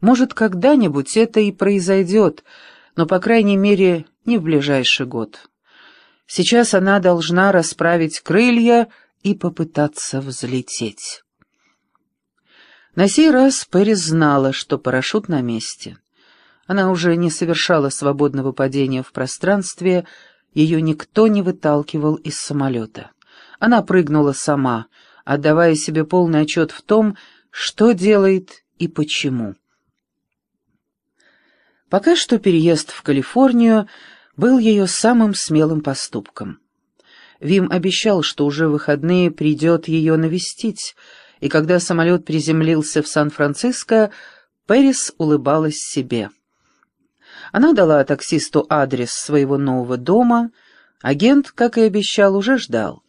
Может, когда-нибудь это и произойдет, но, по крайней мере, не в ближайший год. Сейчас она должна расправить крылья и попытаться взлететь. На сей раз Пэрис знала, что парашют на месте. Она уже не совершала свободного падения в пространстве, ее никто не выталкивал из самолета. Она прыгнула сама, отдавая себе полный отчет в том, что делает и почему. Пока что переезд в Калифорнию был ее самым смелым поступком. Вим обещал, что уже в выходные придет ее навестить, и когда самолет приземлился в Сан-Франциско, Пэрис улыбалась себе. Она дала таксисту адрес своего нового дома, агент, как и обещал, уже ждал.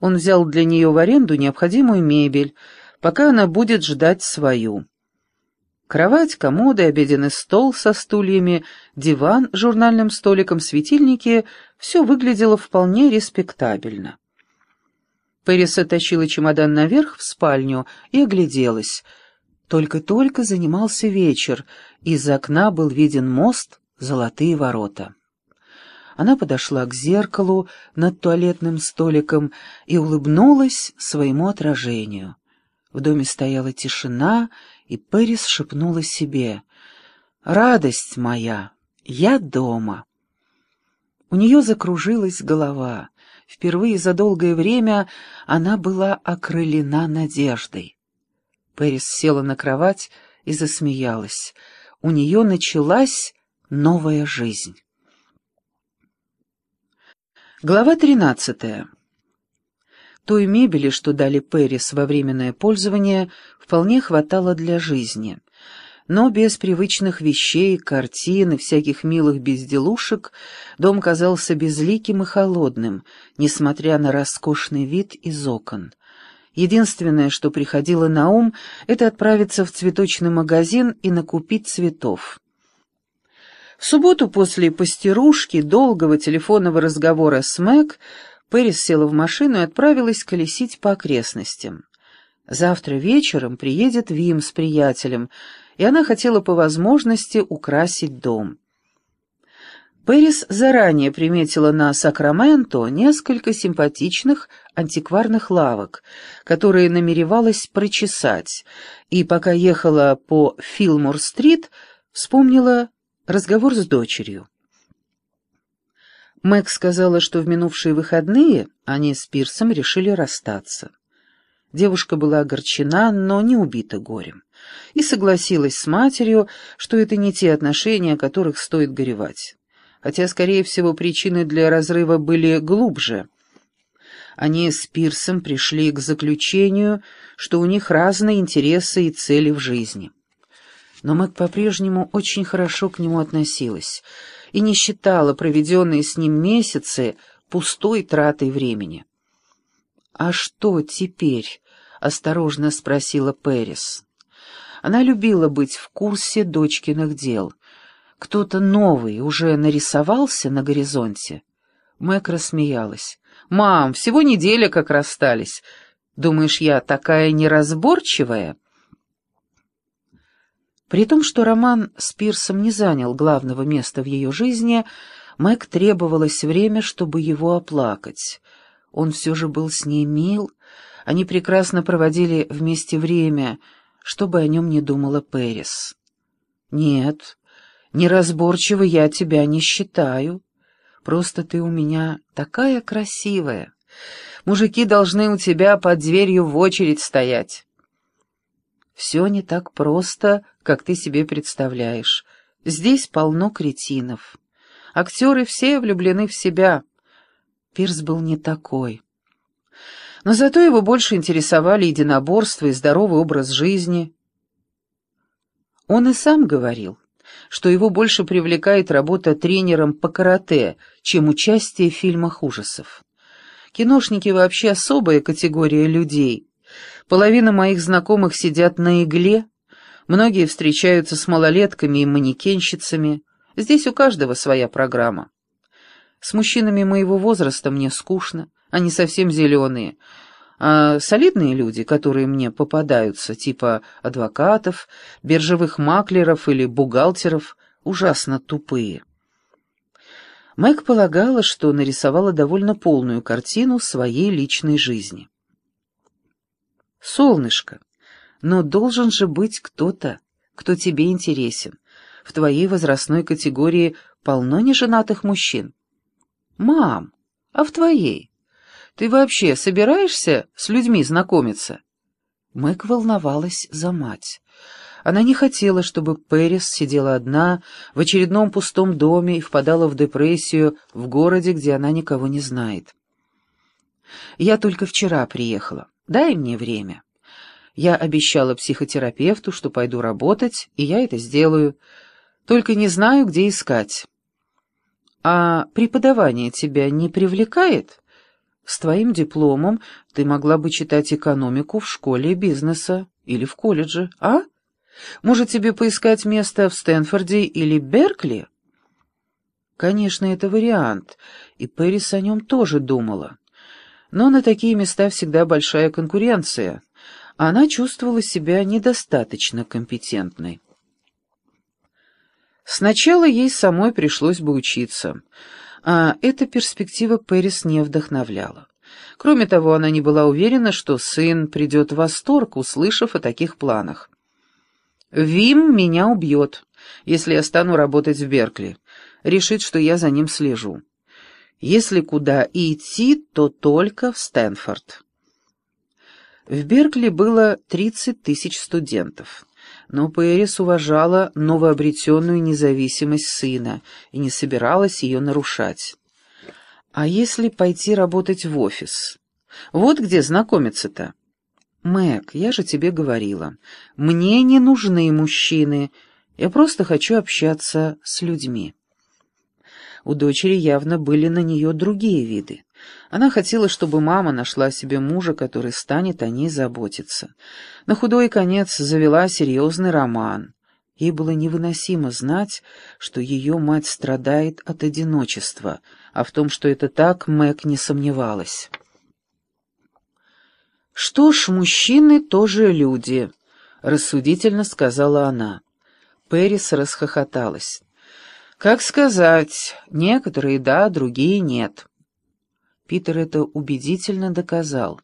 Он взял для нее в аренду необходимую мебель, пока она будет ждать свою. Кровать, комоды, обеденный стол со стульями, диван с журнальным столиком, светильники — все выглядело вполне респектабельно. Пэрис оттащила чемодан наверх в спальню и огляделась. Только-только занимался вечер, из окна был виден мост, золотые ворота. Она подошла к зеркалу над туалетным столиком и улыбнулась своему отражению. В доме стояла тишина, и Пэрис шепнула себе «Радость моя, я дома». У нее закружилась голова. Впервые за долгое время она была окрылена надеждой. Пэрис села на кровать и засмеялась. У нее началась новая жизнь. Глава тринадцатая. Той мебели, что дали Пэрис во временное пользование, вполне хватало для жизни. Но без привычных вещей, картин и всяких милых безделушек дом казался безликим и холодным, несмотря на роскошный вид из окон. Единственное, что приходило на ум, это отправиться в цветочный магазин и накупить цветов. В субботу после постирушки, долгого телефонного разговора с Мэг, Пэрис села в машину и отправилась колесить по окрестностям. Завтра вечером приедет Вим с приятелем, и она хотела по возможности украсить дом. Пэрис заранее приметила на Сакраменто несколько симпатичных антикварных лавок, которые намеревалась прочесать, и пока ехала по Филмор-стрит, вспомнила разговор с дочерью. Мэг сказала, что в минувшие выходные они с Пирсом решили расстаться. Девушка была огорчена, но не убита горем, и согласилась с матерью, что это не те отношения, о которых стоит горевать. Хотя, скорее всего, причины для разрыва были глубже. Они с Пирсом пришли к заключению, что у них разные интересы и цели в жизни. Но Мэг по-прежнему очень хорошо к нему относилась — и не считала проведенные с ним месяцы пустой тратой времени. «А что теперь?» — осторожно спросила Пэрис. Она любила быть в курсе дочкиных дел. Кто-то новый уже нарисовался на горизонте. Мэг рассмеялась. «Мам, всего неделя как расстались. Думаешь, я такая неразборчивая?» При том, что роман с Пирсом не занял главного места в ее жизни, Мэг требовалось время, чтобы его оплакать. Он все же был с ней мил, они прекрасно проводили вместе время, чтобы о нем не думала Пэрис. «Нет, неразборчиво я тебя не считаю. Просто ты у меня такая красивая. Мужики должны у тебя под дверью в очередь стоять». Все не так просто, как ты себе представляешь. Здесь полно кретинов. Актеры все влюблены в себя. Пирс был не такой. Но зато его больше интересовали единоборства и здоровый образ жизни. Он и сам говорил, что его больше привлекает работа тренером по карате, чем участие в фильмах ужасов. Киношники вообще особая категория людей — Половина моих знакомых сидят на игле, многие встречаются с малолетками и манекенщицами. Здесь у каждого своя программа. С мужчинами моего возраста мне скучно, они совсем зеленые, А солидные люди, которые мне попадаются, типа адвокатов, биржевых маклеров или бухгалтеров, ужасно тупые. Мэг полагала, что нарисовала довольно полную картину своей личной жизни. «Солнышко, но должен же быть кто-то, кто тебе интересен. В твоей возрастной категории полно неженатых мужчин». «Мам, а в твоей? Ты вообще собираешься с людьми знакомиться?» Мэг волновалась за мать. Она не хотела, чтобы Пэрис сидела одна в очередном пустом доме и впадала в депрессию в городе, где она никого не знает. «Я только вчера приехала. Дай мне время. Я обещала психотерапевту, что пойду работать, и я это сделаю. Только не знаю, где искать». «А преподавание тебя не привлекает?» «С твоим дипломом ты могла бы читать экономику в школе бизнеса или в колледже, а?» Может, тебе поискать место в Стэнфорде или Беркли? Конечно, это вариант, и Пэрис о нем тоже думала. Но на такие места всегда большая конкуренция. Она чувствовала себя недостаточно компетентной. Сначала ей самой пришлось бы учиться, а эта перспектива Пэрис не вдохновляла. Кроме того, она не была уверена, что сын придет в восторг, услышав о таких планах. Вим меня убьет, если я стану работать в Беркли. Решит, что я за ним слежу. Если куда идти, то только в Стэнфорд. В Беркли было 30 тысяч студентов, но Пэрис уважала новообретенную независимость сына и не собиралась ее нарушать. А если пойти работать в офис? Вот где знакомиться-то. «Мэг, я же тебе говорила, мне не нужны мужчины, я просто хочу общаться с людьми». У дочери явно были на нее другие виды. Она хотела, чтобы мама нашла себе мужа, который станет о ней заботиться. На худой конец завела серьезный роман. Ей было невыносимо знать, что ее мать страдает от одиночества, а в том, что это так, Мэг не сомневалась. «Что ж, мужчины тоже люди», — рассудительно сказала она. Пэрис расхохоталась. «Как сказать, некоторые да, другие нет». Питер это убедительно доказал.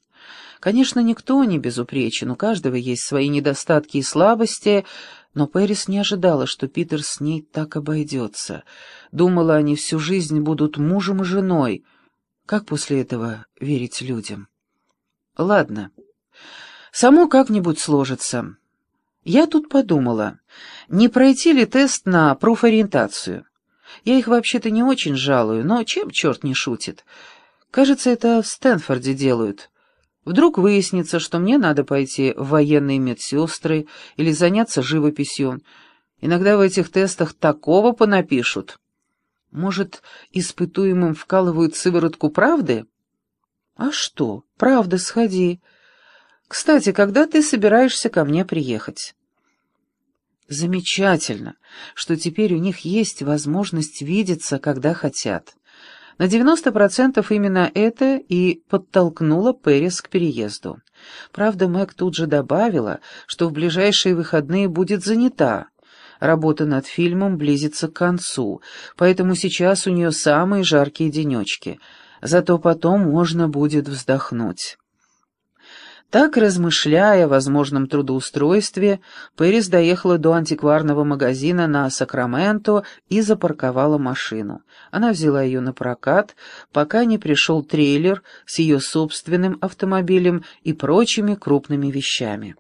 Конечно, никто не безупречен, у каждого есть свои недостатки и слабости, но Пэрис не ожидала, что Питер с ней так обойдется. Думала, они всю жизнь будут мужем и женой. Как после этого верить людям? Ладно. Само как-нибудь сложится. Я тут подумала, не пройти ли тест на профориентацию. Я их вообще-то не очень жалую, но чем черт не шутит? Кажется, это в Стэнфорде делают. Вдруг выяснится, что мне надо пойти в военные медсестры или заняться живописью. Иногда в этих тестах такого понапишут. Может, испытуемым вкалывают сыворотку правды? «А что? Правда, сходи. Кстати, когда ты собираешься ко мне приехать?» «Замечательно, что теперь у них есть возможность видеться, когда хотят. На 90% именно это и подтолкнуло Пэрис к переезду. Правда, Мэг тут же добавила, что в ближайшие выходные будет занята. Работа над фильмом близится к концу, поэтому сейчас у нее самые жаркие денечки — зато потом можно будет вздохнуть. Так, размышляя о возможном трудоустройстве, Пэрис доехала до антикварного магазина на Сакраменто и запарковала машину. Она взяла ее на прокат, пока не пришел трейлер с ее собственным автомобилем и прочими крупными вещами.